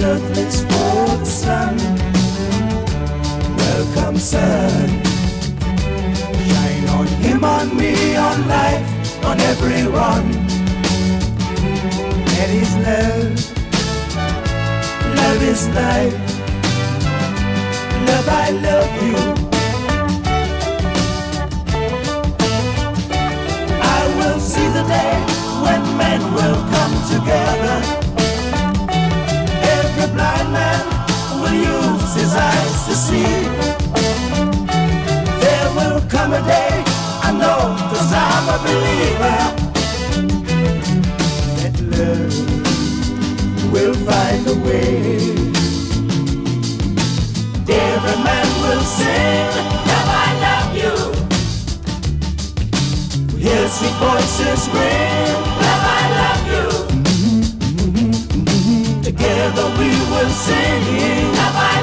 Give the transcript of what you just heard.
love for sun. Welcome, sun. Shine on him, on me, on life, on everyone. That is love. Love is life. Love, I love you. See. There will come a day, I know, cause I'm a believer. That love will find a way. Every man will sing, Love, I love you. Hear sweet voices ring, Love, I love you. Together we will sing, Love, I